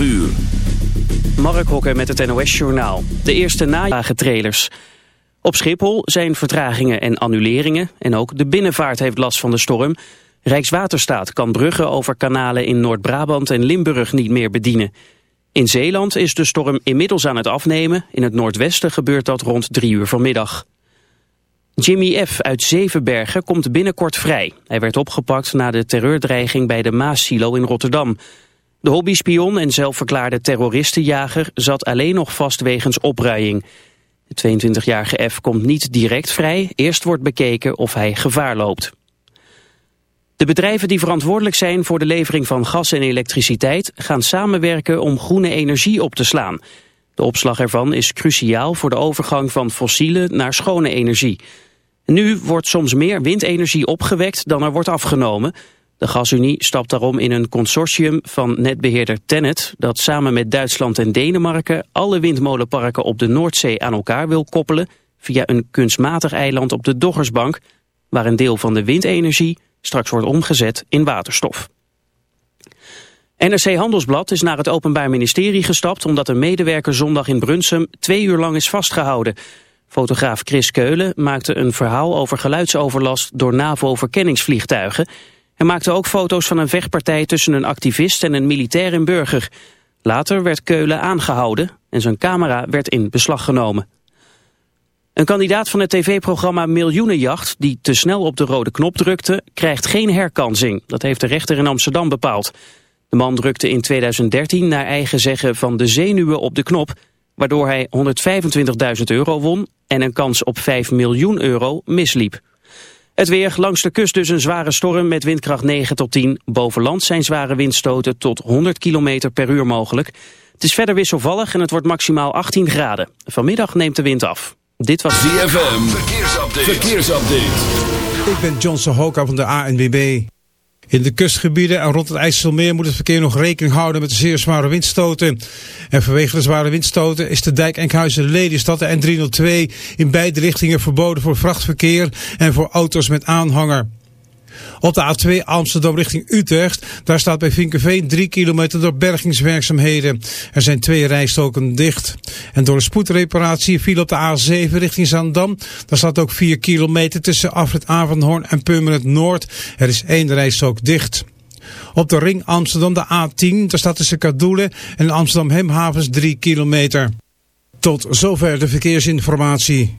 12 uur. Mark Hokker met het NOS Journaal. De eerste najagentrailers. Op Schiphol zijn vertragingen en annuleringen... en ook de binnenvaart heeft last van de storm. Rijkswaterstaat kan bruggen over kanalen in Noord-Brabant en Limburg niet meer bedienen. In Zeeland is de storm inmiddels aan het afnemen. In het noordwesten gebeurt dat rond drie uur vanmiddag. Jimmy F. uit Zevenbergen komt binnenkort vrij. Hij werd opgepakt na de terreurdreiging bij de Maas-silo in Rotterdam. De hobbyspion en zelfverklaarde terroristenjager zat alleen nog vast wegens opruiing. De 22-jarige F komt niet direct vrij. Eerst wordt bekeken of hij gevaar loopt. De bedrijven die verantwoordelijk zijn voor de levering van gas en elektriciteit... gaan samenwerken om groene energie op te slaan. De opslag ervan is cruciaal voor de overgang van fossiele naar schone energie. Nu wordt soms meer windenergie opgewekt dan er wordt afgenomen. De gasunie stapt daarom in een consortium van netbeheerder Tennet... dat samen met Duitsland en Denemarken alle windmolenparken op de Noordzee aan elkaar wil koppelen... via een kunstmatig eiland op de Doggersbank... waar een deel van de windenergie straks wordt omgezet in waterstof. NRC Handelsblad is naar het Openbaar Ministerie gestapt... omdat een medewerker zondag in Brunsum twee uur lang is vastgehouden... Fotograaf Chris Keulen maakte een verhaal over geluidsoverlast door NAVO-verkenningsvliegtuigen. Hij maakte ook foto's van een vechtpartij tussen een activist en een militair in burger. Later werd Keulen aangehouden en zijn camera werd in beslag genomen. Een kandidaat van het tv-programma Miljoenenjacht die te snel op de rode knop drukte, krijgt geen herkansing. Dat heeft de rechter in Amsterdam bepaald. De man drukte in 2013 naar eigen zeggen van de zenuwen op de knop waardoor hij 125.000 euro won en een kans op 5 miljoen euro misliep. Het weer, langs de kust dus een zware storm met windkracht 9 tot 10. Boven land zijn zware windstoten tot 100 km per uur mogelijk. Het is verder wisselvallig en het wordt maximaal 18 graden. Vanmiddag neemt de wind af. Dit was ZFM, verkeersupdate. verkeersupdate. Ik ben John Sohoka van de ANWB. In de kustgebieden en rond het IJsselmeer moet het verkeer nog rekening houden met de zeer zware windstoten. En vanwege de zware windstoten is de dijk Enkhuizen-Lelystad de N302 in beide richtingen verboden voor vrachtverkeer en voor auto's met aanhanger. Op de A2 Amsterdam richting Utrecht, daar staat bij Vinkenveen 3 kilometer door bergingswerkzaamheden. Er zijn twee rijstoken dicht. En door een spoedreparatie viel op de A7 richting Zandam. Daar staat ook 4 kilometer tussen Afrit Avanhoorn en Purmerend Noord. Er is één rijstok dicht. Op de ring Amsterdam de A10, daar staat tussen Kadoelen en Amsterdam Hemhavens 3 kilometer. Tot zover de verkeersinformatie.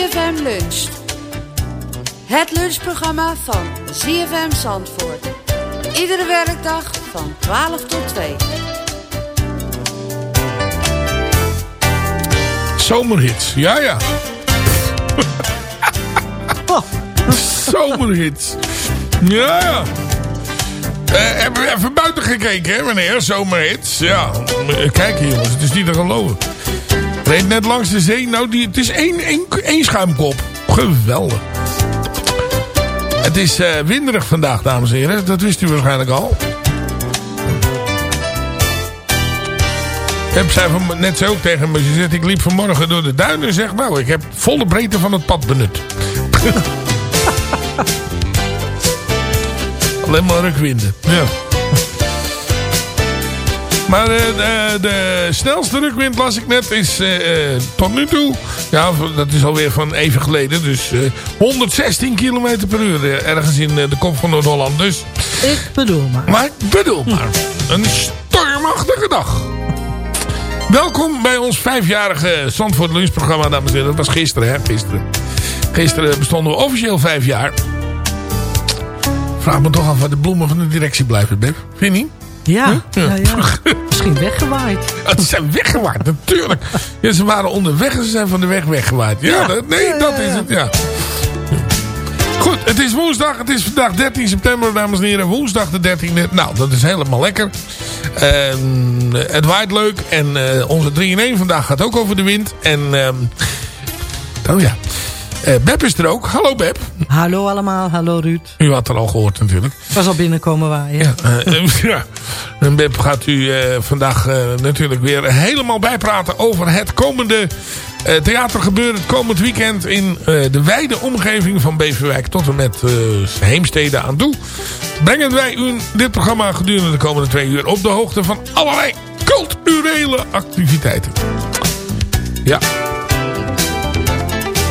ZFM Lunch. Het lunchprogramma van ZFM Zandvoort. Iedere werkdag van 12 tot 2. Zomerhits, ja ja. Zomerhits. Ja ja. Eh, hebben we even buiten gekeken, hè meneer? Zomerhits. Ja. Eh, Kijk hier, jongens. Het is niet te geloven. Reed net langs de zee. Nou, die, het is één, één, één schuimkop. Geweldig. Het is eh, winderig vandaag, dames en heren. Dat wist u waarschijnlijk al. Ik zei van, net zo ook tegen me. Ze zegt, ik liep vanmorgen door de duinen en zegt, nou, ik heb volle breedte van het pad benut. Alleen maar rukwinden. Ja. Maar eh, de, de snelste rukwind, las ik net, is eh, eh, tot nu toe... Ja, dat is alweer van even geleden. Dus eh, 116 km per uur ergens in de kop van Noord-Holland. Dus, Ik bedoel maar. maar ik bedoel maar, een stormachtige dag. Welkom bij ons vijfjarige Zandvoort lunchprogramma, dames en heren. Dat was gisteren, hè? Gisteren. Gisteren bestonden we officieel vijf jaar. Vraag me toch af waar de bloemen van de directie blijven, Beb. Vind je niet? Ja, Huh? ja, ja. Misschien weggewaaid. Ja, Ze zijn weggewaaid, natuurlijk. Ja, ze waren onderweg en ze zijn van de weg weggewaaid. Ja, dat- nee, dat is het, ja. Goed, het is woensdag. Het is vandaag 13 september, dames en heren. Woensdag de 13e. Nou, dat is helemaal lekker. Ehm, het waait leuk. En eh, onze 3 in 1 vandaag gaat ook over de wind. En, ehm, oh ja. Eh, Beb is er ook. Hallo Beb. Hallo allemaal, hallo Ruud. U had er al gehoord natuurlijk. Was al binnenkomen waaien. Ja, eh, ja. En Beb gaat u eh, vandaag natuurlijk weer helemaal bijpraten over het komende theatergebeuren. Het komend weekend in de wijde omgeving van Beverwijk tot en met Heemstede aan toe. Brengen wij u dit programma gedurende de komende twee uur op de hoogte van allerlei culturele activiteiten. Ja.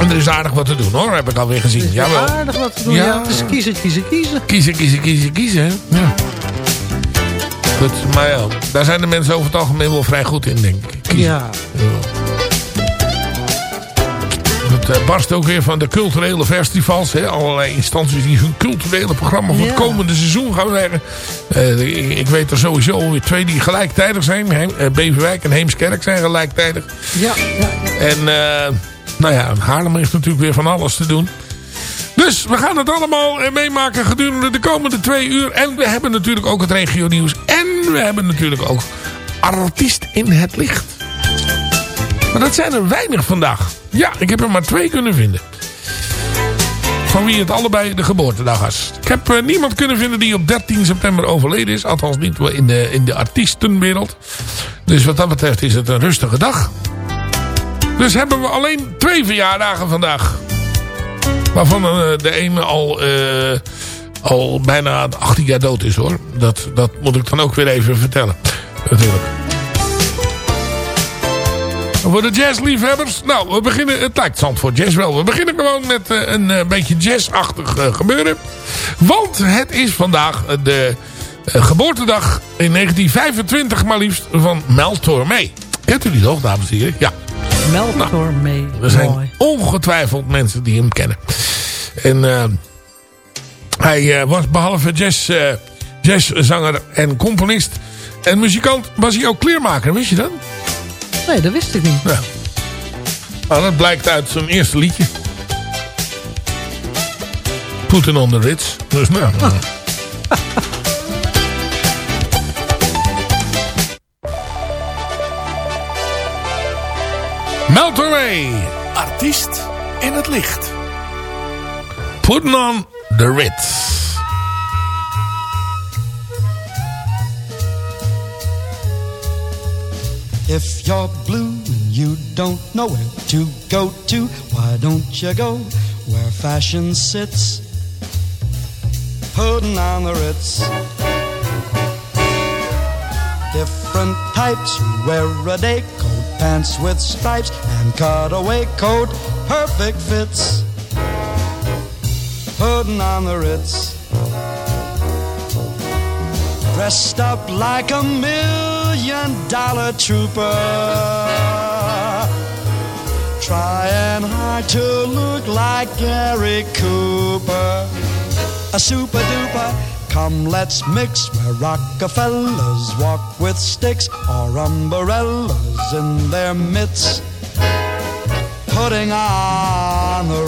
En er is aardig wat te doen hoor, heb ik alweer gezien. Ja, Jawel. aardig wat te doen. Ja. Ja. dus kiezen, kiezen, kiezen. Kiezen, kiezen, kiezen, kiezen. Ja. Goed, maar ja, daar zijn de mensen over het algemeen wel vrij goed in, denk ik. Kiezen. Ja. Het eh, barst ook weer van de culturele festivals. Hè? Allerlei instanties die hun culturele programma voor het Ja. komende seizoen gaan leggen. Eh, ik, ik weet er sowieso weer twee die gelijktijdig zijn. Heem- eh, Beverwijk en Heemskerk zijn gelijktijdig. Ja, ja. En nou ja, Haarlem heeft natuurlijk weer van alles te doen. Dus we gaan het allemaal eh, meemaken gedurende de komende twee uur. En we hebben natuurlijk ook het regio nieuws. En we hebben natuurlijk ook artiest in het licht. Maar dat zijn er weinig vandaag. Ja, ik heb er maar twee kunnen vinden. Van wie het allebei de geboortedag was. Ik heb eh, niemand kunnen vinden die op 13 september overleden is. Althans niet in de, in de artiestenwereld. Dus wat dat betreft is het een rustige dag. Dus hebben we alleen twee verjaardagen vandaag. Waarvan eh, de ene al, eh, al bijna 18 jaar dood is hoor. Dat, dat moet ik dan ook weer even vertellen. Natuurlijk. Voor de jazzliefhebbers. Nou, we beginnen. Het lijkt Zandvoort Jazz wel. We beginnen gewoon met eh, een beetje jazzachtig gebeuren. Want het is vandaag de geboortedag in 1925 maar liefst van Mel Tormé. Kent u die nog, dames en heren? Ja. Melktor mee. Er zijn Mooi. ongetwijfeld mensen die hem kennen. En eh, hij eh, was behalve jazz, eh, jazzzanger en componist en muzikant... was hij ook kleermaker, wist je dat? Nee, dat wist ik niet. Ja. Nou, dat blijkt uit zijn eerste liedje. Putting on the Ritz. Dus nou... Tormé. Artiest in het licht. Putting on the Ritz. If you're blue and you don't know where to go to, why don't you go where fashion sits? Putting on the Ritz. Different types who wear a day coat pants with stripes and cutaway coat, perfect fits. Putting on the Ritz. Dressed up like a million dollar trooper. Trying hard to look like Gary Cooper. A super duper. Come, let's mix where Rockefellers walk with sticks or umbrellas in their mitts. Putting on the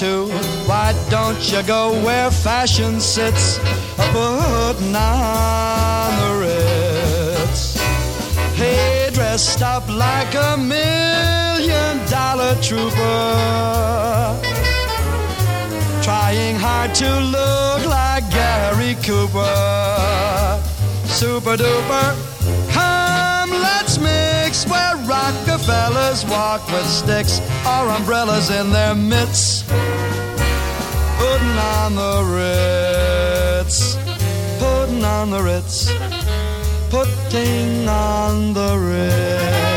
to why don't you go where fashion sits? Putting on the Ritz. Hey, dressed up like a million dollar trooper. Trying hard to look like Gary Cooper. Super duper. Come, where Rockefellers walk with sticks or umbrellas in their mitts. Putting on the Ritz. Putting on the Ritz. Putting on the Ritz.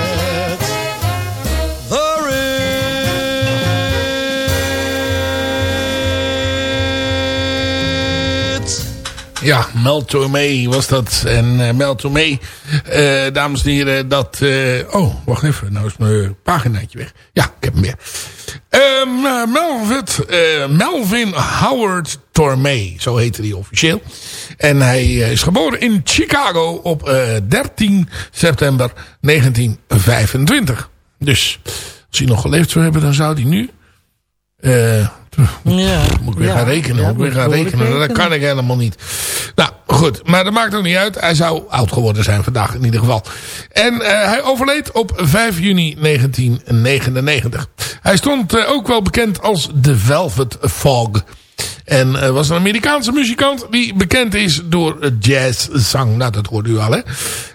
Ja, Mel Tormé was dat. En eh, Mel Tormé, eh, dames en heren, dat... eh, oh, wacht even. Nou is mijn paginaatje weg. Ja, ik heb hem weer. Ehm, eh, Melvin, Melvin Howard Tormé, zo heette hij officieel. En hij is geboren in Chicago op eh, 13 september 1925. Dus als hij nog geleefd zou hebben, dan zou hij nu... Ja. moet ik weer Ja. gaan rekenen. Ja, moet ik weer gaan rekenen. Dat kan ik helemaal niet. Nou, goed. Maar dat maakt ook niet uit. Hij zou oud geworden zijn vandaag in ieder geval. En eh, hij overleed op 5 juni 1999. Hij stond eh, ook wel bekend als The Velvet Fog. En eh, was een Amerikaanse muzikant die bekend is door jazzzang. Nou, dat hoorde u al, hè.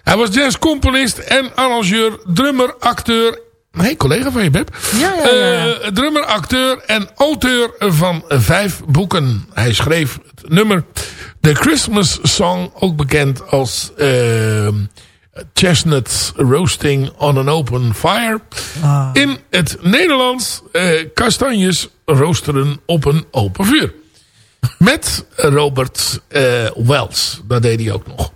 Hij was jazzcomponist en arrangeur, drummer, acteur Nee, collega van je, Beb. Ja, ja, ja. Eh, drummer, acteur en auteur van vijf boeken. Hij schreef het nummer The Christmas Song, ook bekend als eh, Chestnuts Roasting on an Open Fire. Ah. In het Nederlands eh, Kastanjes roosteren op een open vuur. Met Robert Wells. Dat deed hij ook nog.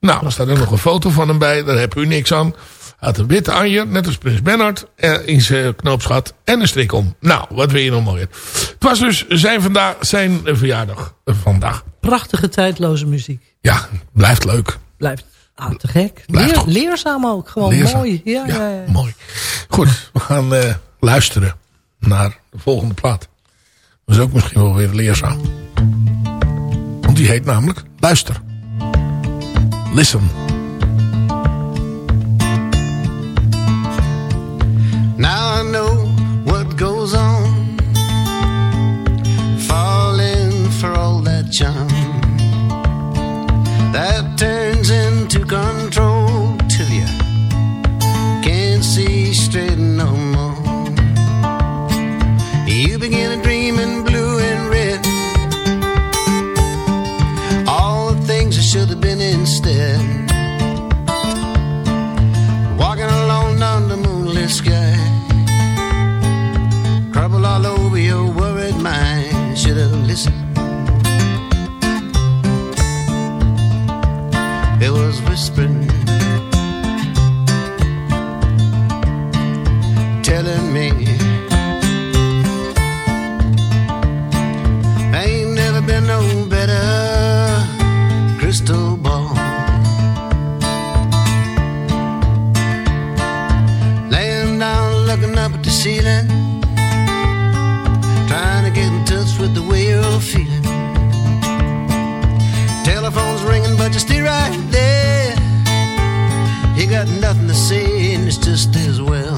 Nou, er staat ook nog een foto van hem bij. Daar heb u niks aan. Had een witte anjer, net als Prins Bernhard, eh, in zijn knoopsgat en een strik om. Nou, wat wil je nog mooier. Het was dus zijn, vandaag, zijn verjaardag vandaag. Prachtige tijdloze muziek. Ja, blijft leuk. Blijft ah, te gek. Leer- leerzaam ook. Gewoon Leerzaam. mooi. Ja, ja, ja. mooi. Goed, we gaan eh, luisteren naar de volgende plaat. Dat is ook misschien wel weer leerzaam. Want die heet namelijk Luister. Listen. Now I know what goes on. Falling for all that charm. That Telephone's ringing, but you stay right there. You got nothing to say, and it's just as well.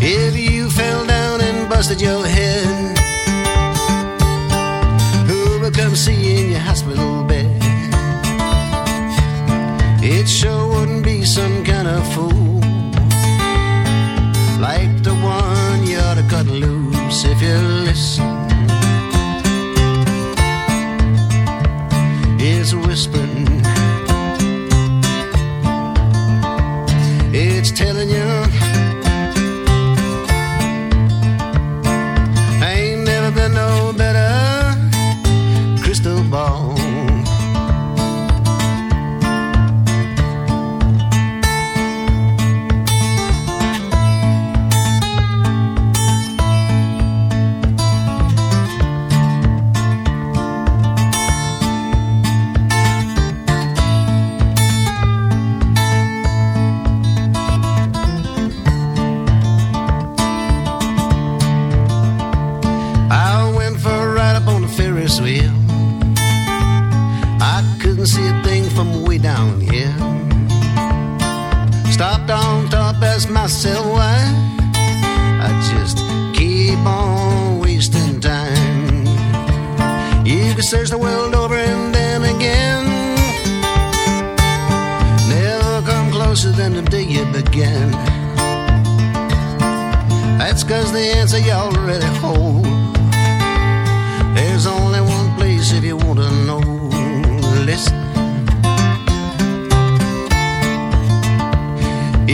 If you fell down and busted your head, who will come see you in your hospital bed? It sure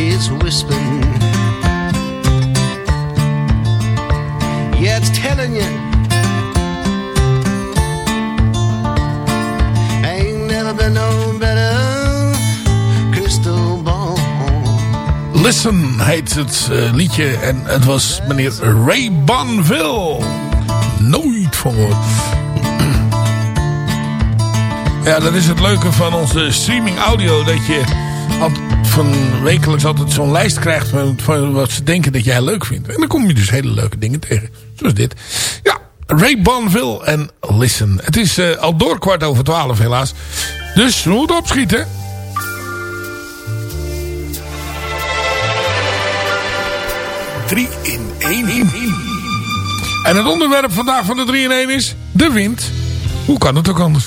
is whispering. Yeah, it's telling you. Ain't never been no better crystal ball. Listen heet het uh, liedje en het was meneer Ray Banville. Nooit van gehoord. Ja, dat is het leuke van onze streaming audio. Dat je zo'n wekelijks altijd zo'n lijst krijgt van, wat ze denken dat jij leuk vindt. En dan kom je dus hele leuke dingen tegen. Zoals dit. Ja, Ray Bonville en Listen. Het is eh, al door kwart over twaalf helaas. Dus we moeten opschieten. Drie in één. En het onderwerp vandaag van de 3 in 1 is de wind. Hoe kan het ook anders?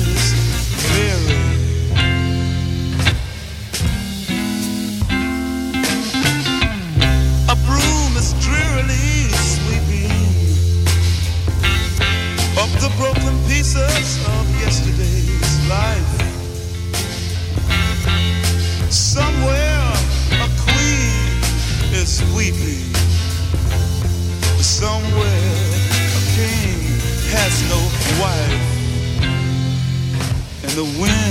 pieces of yesterday's life. Somewhere a queen is weeping. Somewhere a king has no wife. And the wind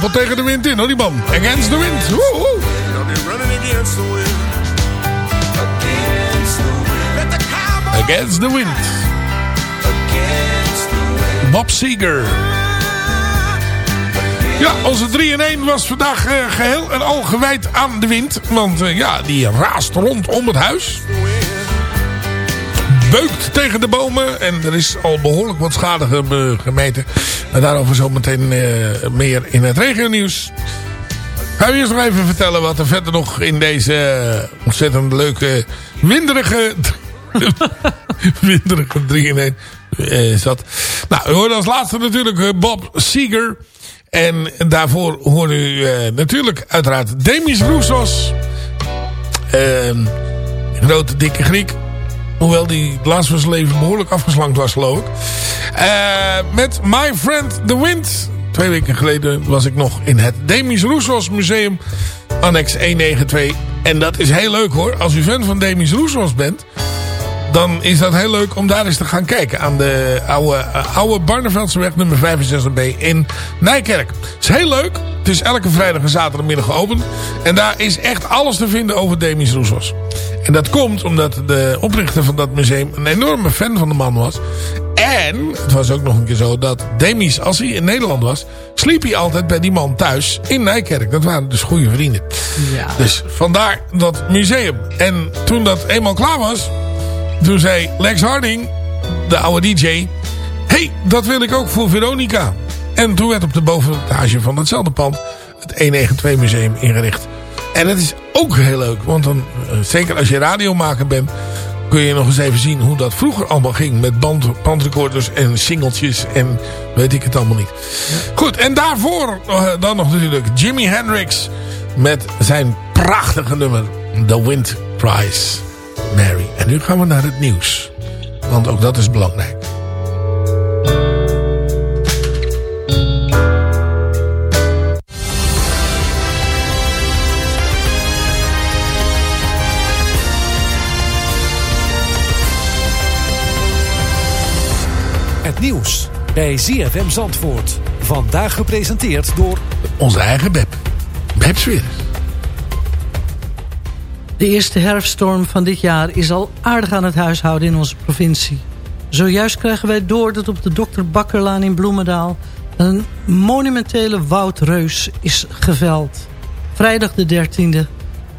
loopt tegen de wind in hoor, die man. Against the wind. Woe, woe. Now they're running against the wind. Bob Seger. Ja, onze 3 in 1 was vandaag eh, geheel en al gewijd aan de wind. Want eh, ja, die raast rondom het huis. Beukt tegen de bomen. En er is al behoorlijk wat schade ge- gemeten. Maar daarover zometeen eh meer in het regionieuws. Gaan we eerst nog even vertellen wat er verder nog in deze eh, ontzettend leuke, winderige, winderige 3 in 1 eh, zat. Nou, we hoorden als laatste natuurlijk Bob Seeger. En daarvoor hoorde u natuurlijk uiteraard Demis Roussos. Ehm, grote dikke Griek. Hoewel die laatst leven behoorlijk afgeslankt was geloof ik. Eh, met My Friend The Wind. Twee weken geleden was ik nog in het Demis Roussos Museum. Annex 192. En dat is heel leuk hoor. Als u fan van Demis Roussos bent. Dan is dat heel leuk om daar eens te gaan kijken. Aan de oude, eh, oude Barneveldseweg nummer 65B in Nijkerk. Het is heel leuk. Het is elke vrijdag en zaterdagmiddag geopend. En daar is echt alles te vinden over Demis Roussos. En dat komt omdat de oprichter van dat museum een enorme fan van de man was. En het was ook nog een keer zo dat Demis, als hij in Nederland was... sliep hij altijd bij die man thuis in Nijkerk. Dat waren dus goede vrienden. Ja. Dus vandaar dat museum. En toen dat eenmaal klaar was... toen zei Lex Harding, de oude DJ... hey, dat wil ik ook voor Veronica. En toen werd op de bovenetage van hetzelfde pand... het 192 Museum ingericht. En het is ook heel leuk, want dan, eh, zeker als je radiomaker bent... kun je nog eens even zien hoe dat vroeger allemaal ging... met band, bandrecorders en singeltjes en weet ik het allemaal niet. Goed, en daarvoor eh, dan nog natuurlijk Jimi Hendrix... met zijn prachtige nummer The Wind Cries Mary. En nu gaan we naar het nieuws. Want ook dat is belangrijk. Het nieuws bij ZFM Zandvoort. Vandaag gepresenteerd door... Onze eigen Beb. Beb. De eerste herfststorm van dit jaar is al aardig aan het huishouden in onze provincie. Zojuist krijgen wij door dat op de Dr. Bakkerlaan in Bloemendaal... een monumentele woudreus is geveld. Vrijdag de 13e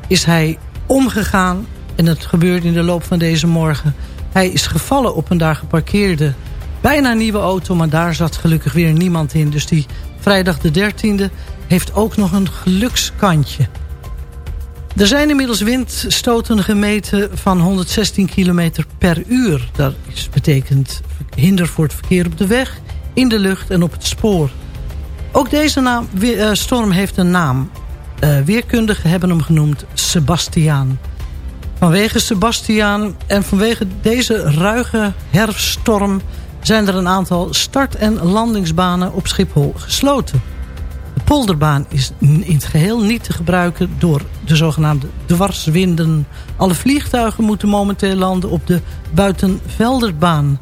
is hij omgegaan en het gebeurde in de loop van deze morgen. Hij is gevallen op een daar geparkeerde bijna nieuwe auto... maar daar zat gelukkig weer niemand in. Dus die vrijdag de 13e heeft ook nog een gelukskantje. Er zijn inmiddels windstoten gemeten van 116 km per uur. Dat is, betekent hinder voor het verkeer op de weg, in de lucht en op het spoor. Ook deze naam, eh, storm heeft een naam. Eh, weerkundigen hebben hem genoemd Sebastiaan. Vanwege Sebastiaan en vanwege deze ruige herfststorm... zijn er een aantal start- en landingsbanen op Schiphol gesloten. De polderbaan is in het geheel niet te gebruiken door de zogenaamde dwarswinden. Alle vliegtuigen moeten momenteel landen op de buitenvelderbaan.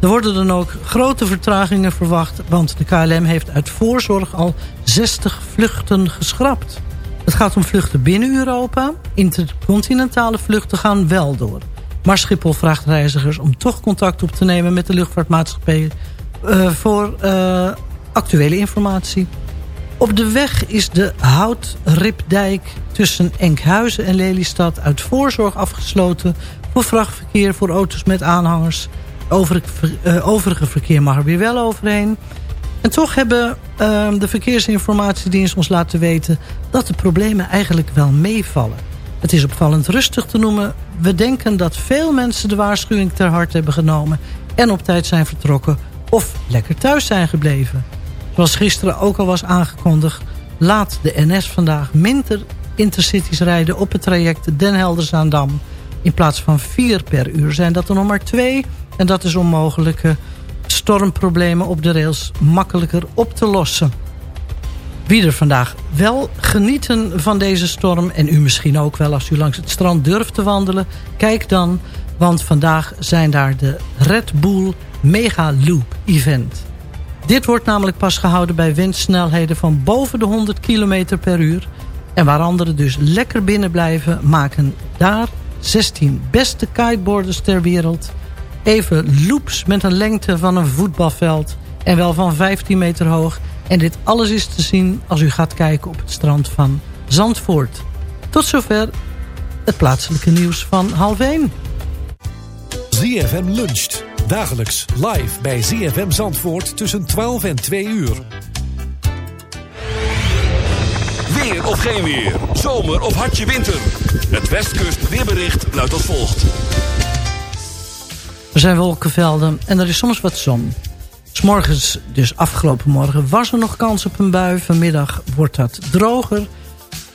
Er worden dan ook grote vertragingen verwacht... want de KLM heeft uit voorzorg al 60 vluchten geschrapt. Het gaat om vluchten binnen Europa. Intercontinentale vluchten gaan wel door. Maar Schiphol vraagt reizigers om toch contact op te nemen... met de luchtvaartmaatschappij eh, voor eh, actuele informatie. Op de weg is de houtripdijk tussen Enkhuizen en Lelystad uit voorzorg afgesloten voor vrachtverkeer voor auto's met aanhangers. Overig, eh, overige verkeer mag er weer wel overheen. En toch hebben eh, de verkeersinformatiedienst ons laten weten dat de problemen eigenlijk wel meevallen. Het is opvallend rustig te noemen. We denken dat veel mensen de waarschuwing ter harte hebben genomen en op tijd zijn vertrokken of lekker thuis zijn gebleven. Zoals gisteren ook al was aangekondigd... laat de NS vandaag minder intercities rijden op het traject Den Helder-Zaandam. In plaats van vier per uur zijn dat er nog maar twee. En dat is om mogelijke stormproblemen op de rails makkelijker op te lossen. Wie er vandaag wel genieten van deze storm... en u misschien ook wel als u langs het strand durft te wandelen... kijk dan, want vandaag zijn daar de Red Bull Mega Loop Event... Dit wordt namelijk pas gehouden bij windsnelheden van boven de 100 km per uur. En waar anderen dus lekker binnen blijven... maken daar 16 beste kiteboarders ter wereld... even loops met een lengte van een voetbalveld... en wel van 15 meter hoog. En dit alles is te zien als u gaat kijken op het strand van Zandvoort. Tot zover het plaatselijke nieuws van half 1. ZFM luncht. Dagelijks live bij ZFM Zandvoort tussen 12 en 2 uur. Weer of geen weer. Zomer of hartje winter. Het Westkust weerbericht luidt als volgt. Er zijn wolkenvelden en er is soms wat zon. S'morgens, dus afgelopen morgen, was er nog kans op een bui. Vanmiddag wordt dat droger.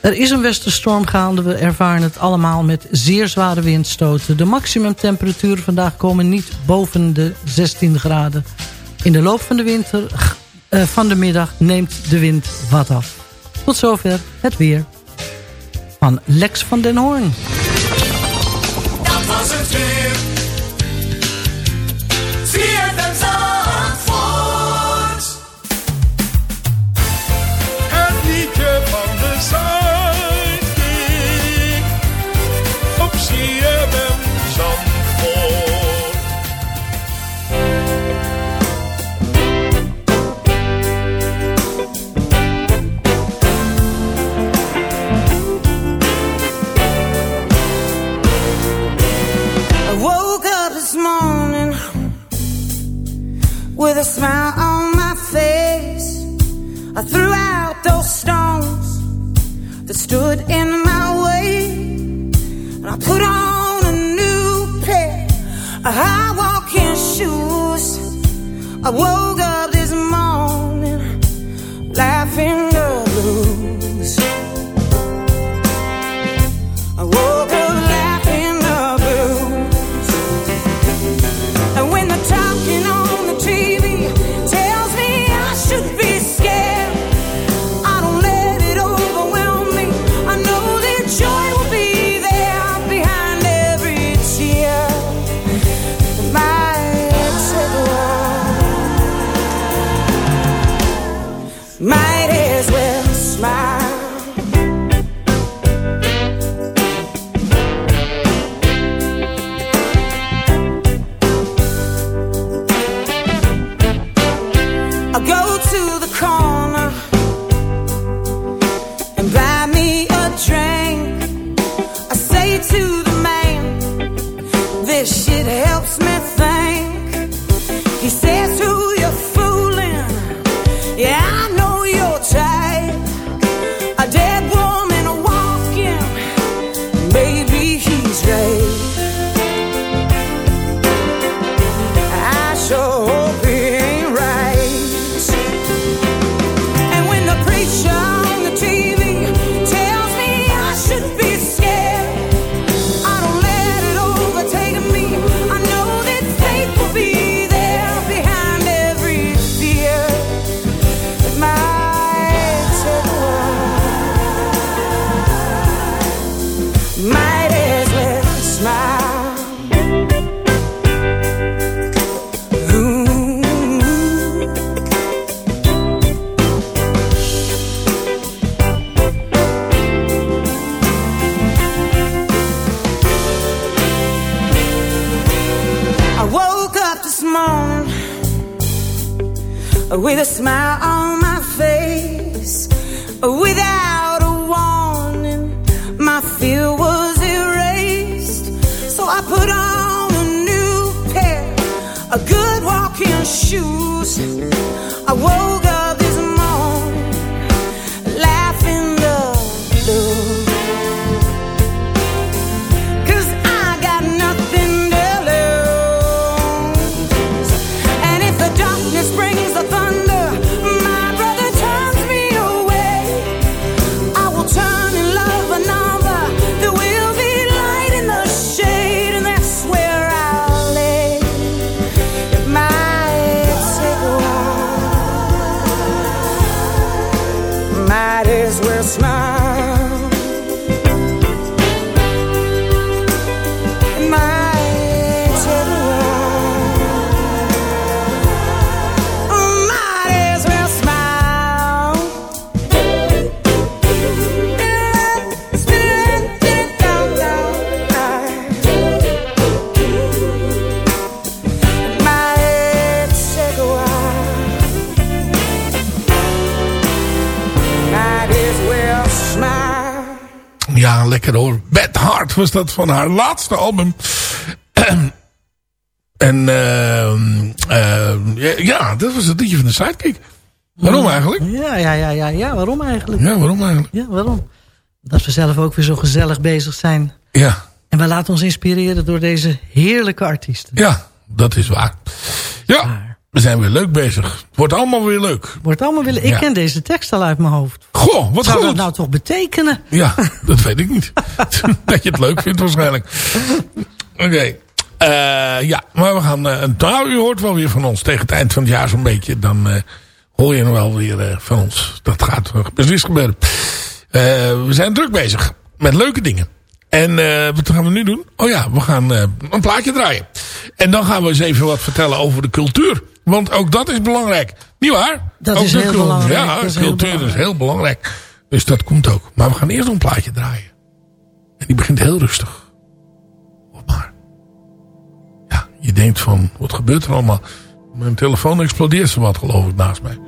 Er is een westerstorm gaande. We ervaren het allemaal met zeer zware windstoten. De maximumtemperaturen vandaag komen niet boven de 16 graden. In de loop van de, winter, eh, van de middag neemt de wind wat af. Tot zover het weer. Van Lex van den Hoorn. I woke was dat van haar laatste album. en ehm, ja, ja, dat was het liedje van de Sidekick. Waarom eigenlijk? Ja, ja, ja, ja, ja, waarom eigenlijk? Ja, waarom eigenlijk? Ja, waarom? Dat we zelf ook weer zo gezellig bezig zijn. Ja. En we laten ons inspireren door deze heerlijke artiesten. Ja, dat is waar. Ja, we zijn weer leuk bezig. Wordt allemaal weer leuk. Wordt allemaal willen. Ik Ja. ken deze tekst al uit mijn hoofd. Goh, wat Zou goed. dat nou toch betekenen? Ja, dat weet ik niet. dat je het leuk vindt waarschijnlijk. Oké. Eh, ja, maar we gaan... nou, u hoort wel weer van ons tegen het eind van het jaar zo'n beetje. Dan eh, hoor je nog wel weer van ons. Dat gaat precies gebeuren. We zijn druk bezig met leuke dingen. En wat gaan we nu doen? Oh ja, we gaan een plaatje draaien. En dan gaan we eens even wat vertellen over de cultuur. Want ook dat is belangrijk. Niet waar? Dat Ook is heel belangrijk. Ja, heel cultuur is heel belangrijk. Dus dat komt ook. Maar we gaan eerst een plaatje draaien. En die begint heel rustig. Op maar. Ja, je denkt van, wat gebeurt er allemaal? Mijn telefoon explodeert zo wat geloof ik naast mij.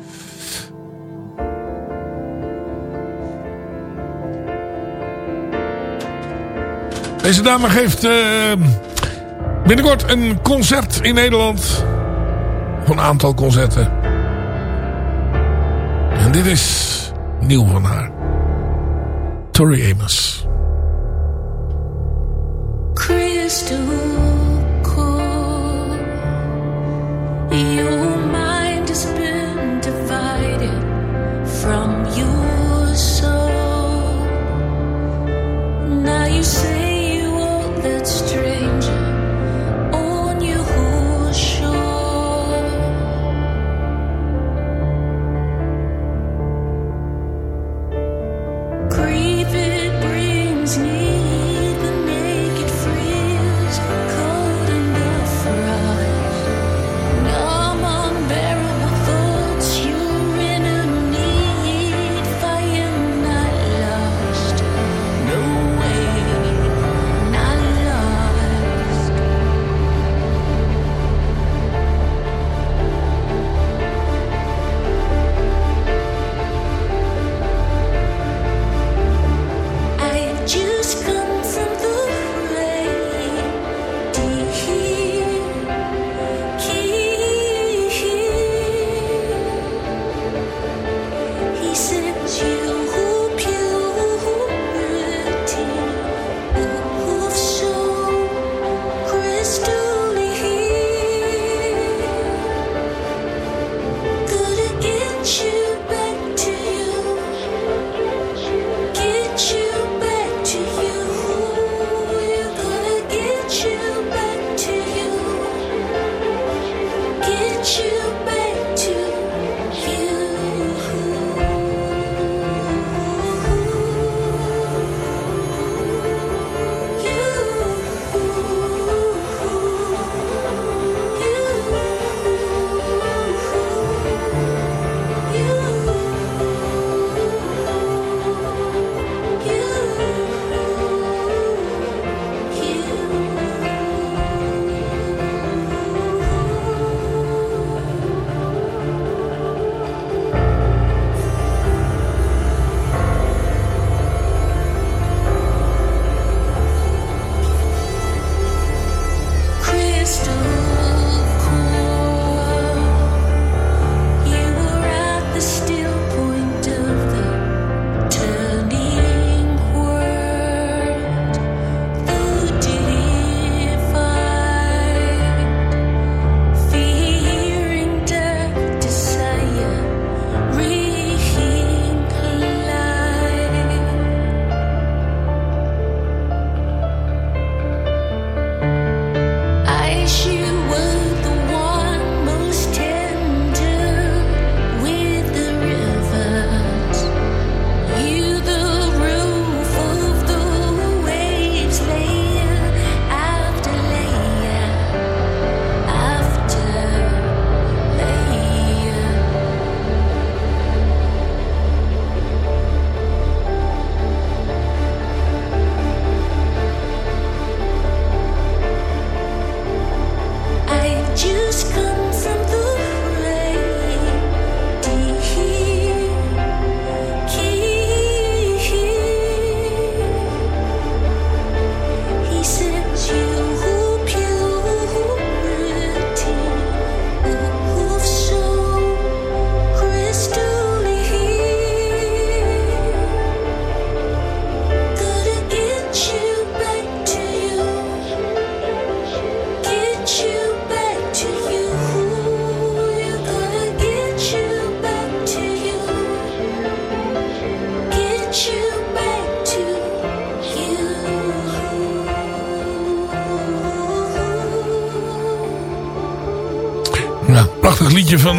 Deze dame geeft eh, binnenkort een concert in Nederland een aantal concerten. En dit is nieuw van haar. Tori Amos. From. Now you say you want straight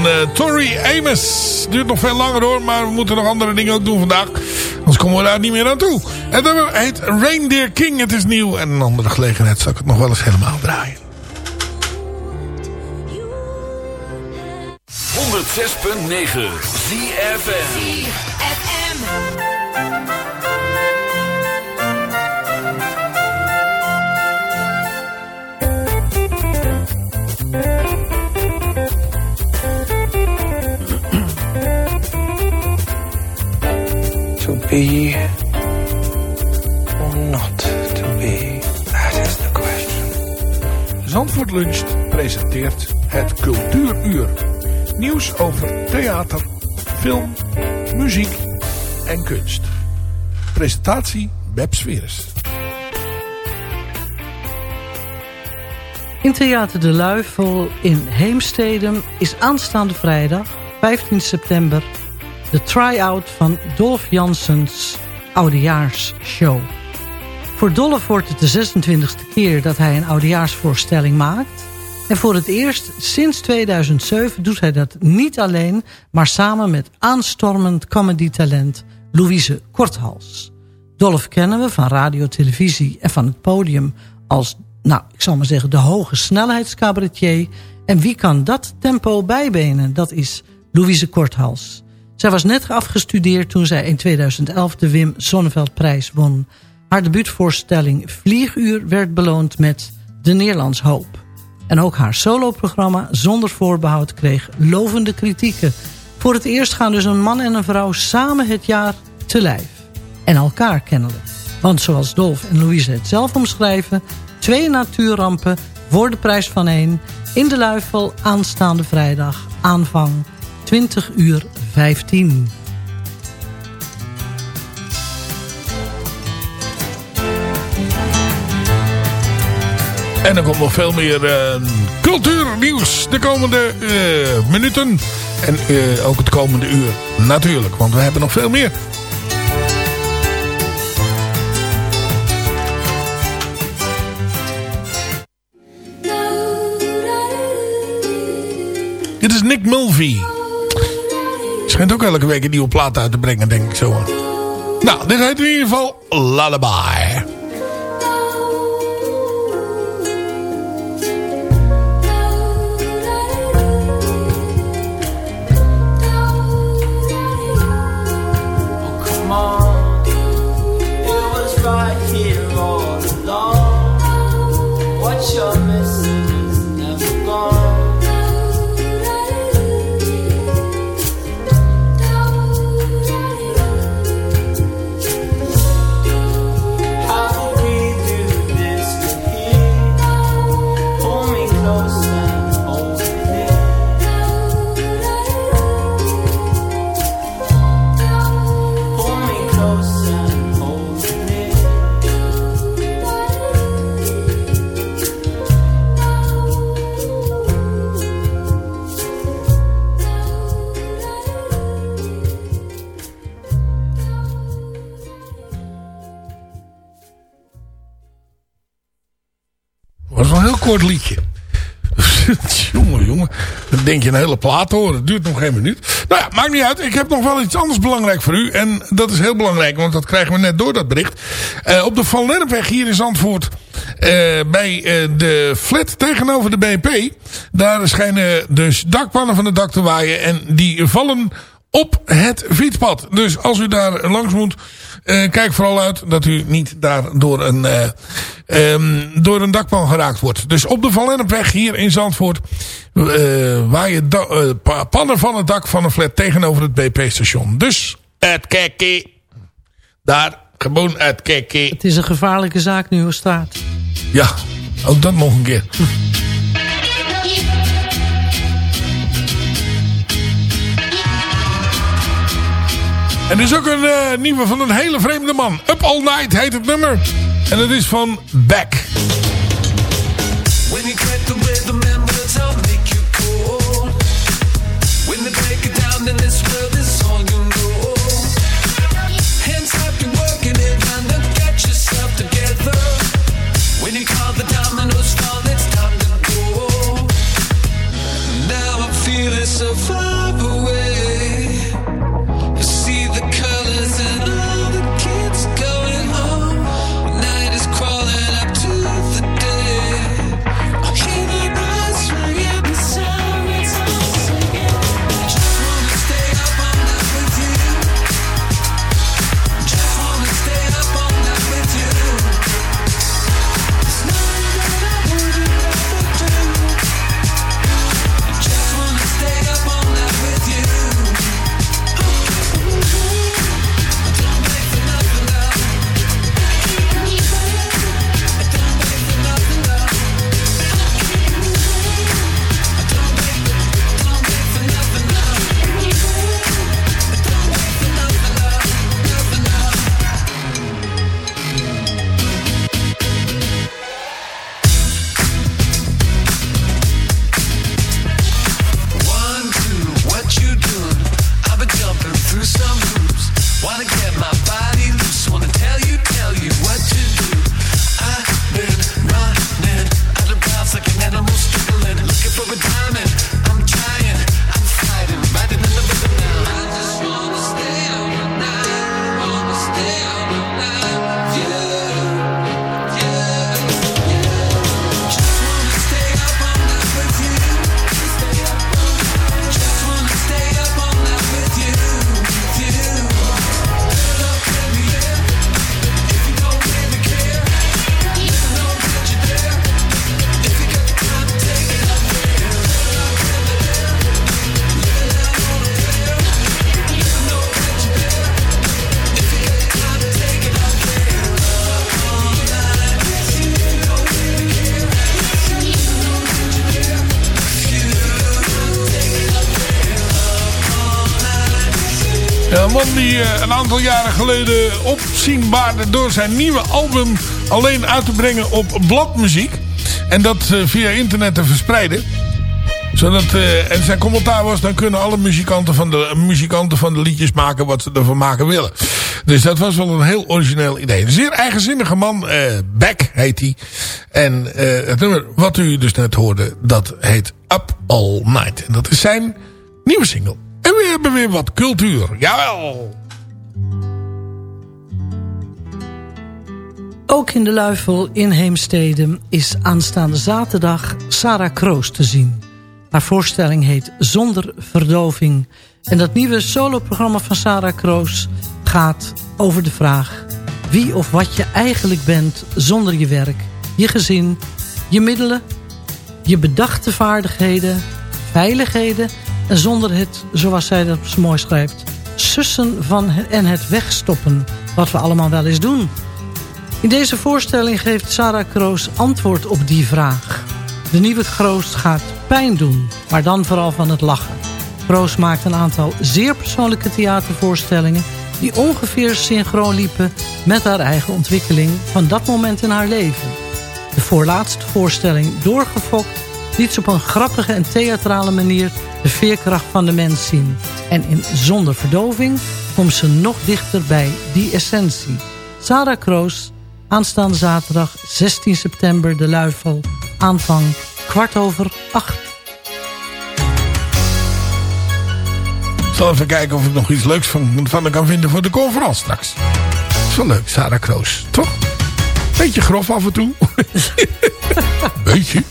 uh, Tori Amos. Duurt nog veel langer hoor, maar we moeten nog andere dingen ook doen vandaag. Anders komen we daar niet meer aan toe. Het heet Reindeer King. Het is nieuw. En een andere gelegenheid zal ik het nog wel eens helemaal draaien. 106.9 ZFN Luncht presenteert het Cultuuruur. Nieuws over theater, film, muziek en kunst. Presentatie Beb Sweres. In Theater de Luifel in Heemsteden is aanstaande vrijdag 15 september... de try-out van Dolf Janssens Oudejaarsshow. Voor Dolf wordt het de 26e keer dat hij een oudejaarsvoorstelling maakt. En voor het eerst sinds 2007 doet hij dat niet alleen... maar samen met aanstormend comedytalent Louise Korthals. Dolf kennen we van radio, televisie en van het podium... als, nou, ik zal maar zeggen, de hoge snelheidscabaretier. En wie kan dat tempo bijbenen? Dat is Louise Korthals. Zij was net afgestudeerd toen zij in 2011 de Wim Sonneveldprijs won. Haar debuutvoorstelling Vlieguur werd beloond met De Nederlands Hoop. En ook haar soloprogramma Zonder Voorbehoud kreeg lovende kritieken. Voor het eerst gaan dus een man en een vrouw samen het jaar te lijf. En elkaar kennelijk. Want zoals Dolf en Louise het zelf omschrijven... twee natuurrampen voor de prijs van één... in de Luifel aanstaande vrijdag aanvang 20 uur 15. En er komt nog veel meer eh, cultuurnieuws de komende eh, minuten. En eh, ook het komende uur natuurlijk, want we hebben nog veel meer. Dit is Nick Mulvey. Schijnt ook elke week een nieuwe plaat uit te brengen, denk ik zo. Nou, dit heet in ieder geval Lullaby. Along. Kort liedje. jongen, jongen. Dan denk je een hele plaat hoor. Het duurt nog geen minuut. Nou ja, maakt niet uit. Ik heb nog wel iets anders belangrijk voor u. En dat is heel belangrijk, want dat krijgen we net door dat bericht. Eh, op de Van Lennepweg hier in Zandvoort. eh, bij eh, de flat tegenover de BP. Daar schijnen dus dakpannen van het dak te waaien. En die vallen op het fietspad. Dus als u daar langs moet... eh, kijk vooral uit dat u niet daar door een, eh, ehm, door een dakpan geraakt wordt. Dus op de Van Lennepweg hier in Zandvoort... eh da- eh, pa- pannen van het dak van een flat tegenover het BP-station. Dus uitkijken. Daar, gewoon uitkijken. Het is een gevaarlijke zaak nu er staat. Ja, ook dat nog een keer. En er is ook een eh, nieuwe van een hele vreemde man. Up All Night heet het nummer. En het is van Beck. Aantal jaren geleden opzienbaarde door zijn nieuwe album alleen uit te brengen op bladmuziek. En dat eh, via internet te verspreiden. Zodat, eh, en zijn commentaar was, dan kunnen alle muzikanten van, de, muzikanten van de liedjes maken wat ze ervan maken willen. Dus dat was wel een heel origineel idee. Een zeer eigenzinnige man, eh Beck heet hij. En wat u dus net hoorde, dat heet Up All Night. En dat is zijn nieuwe single. En we hebben weer wat cultuur. Jawel! Ook in de Luifel in Heemstede is aanstaande zaterdag Sarah Kroos te zien. Haar voorstelling heet Zonder Verdoving. En dat nieuwe soloprogramma van Sarah Kroos gaat over de vraag... wie of wat je eigenlijk bent zonder je werk, je gezin, je middelen... je bedachte vaardigheden, veiligheden... en zonder het, zoals zij dat mooi schrijft... sussen van en het wegstoppen, wat we allemaal wel eens doen... In deze voorstelling geeft Sarah Kroos antwoord op die vraag. De nieuwe Kroos gaat pijn doen, maar dan vooral van het lachen. Kroos maakt een aantal zeer persoonlijke theatervoorstellingen... die ongeveer synchroon liepen met haar eigen ontwikkeling van dat moment in haar leven. De voorlaatste voorstelling, Doorgefokt, liet ze op een grappige en theatrale manier de veerkracht van de mens zien. En in Zonder Verdoving komt ze nog dichter bij die essentie. Sarah Kroos, aanstaande zaterdag 16 september de Luifel, aanvang kwart over acht. Ik zal even kijken of ik nog iets leuks van, van kan vinden voor de conferentie straks. Wel leuk, Sarah Kroos. Toch? Beetje grof af en toe. Beetje.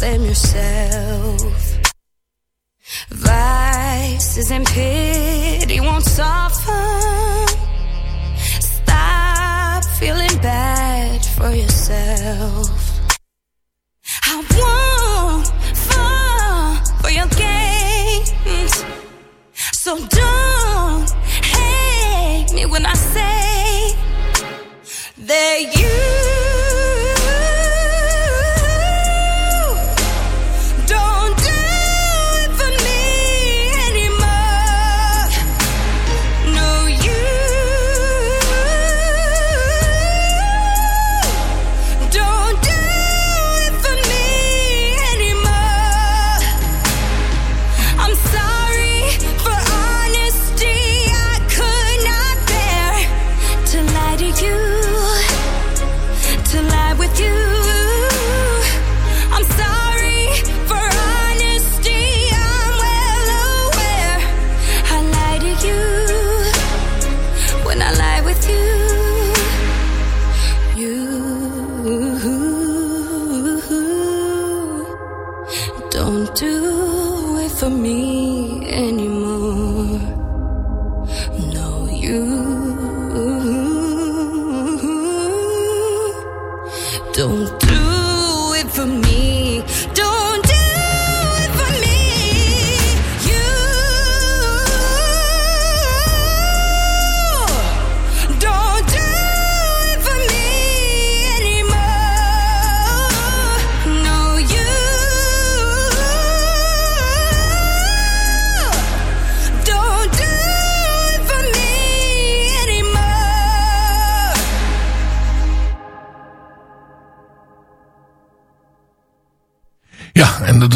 Them yourself. Vices and pity won't soften. Stop feeling bad for yourself.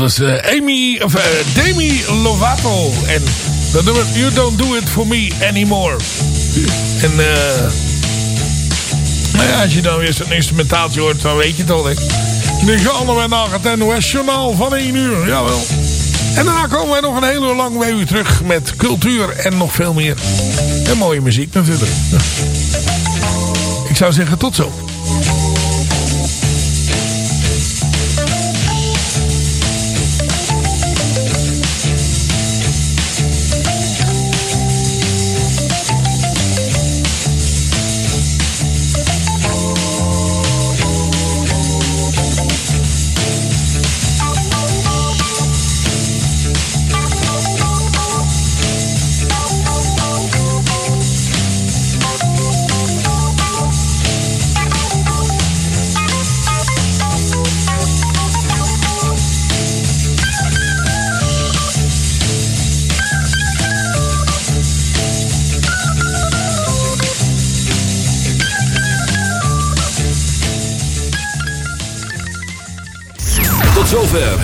Was eh, Amy, of eh, Demi Lovato. En dat nummer You Don't Do It For Me Anymore. En eh... nou als je dan weer zo'n instrumentaaltje hoort, dan weet je het al, hè. Nu gaan we naar het NOS-journaal van 1 uur, jawel. En daarna komen wij nog een hele uur lang terug met cultuur en nog veel meer. En mooie muziek natuurlijk. Ik zou zeggen, tot zo.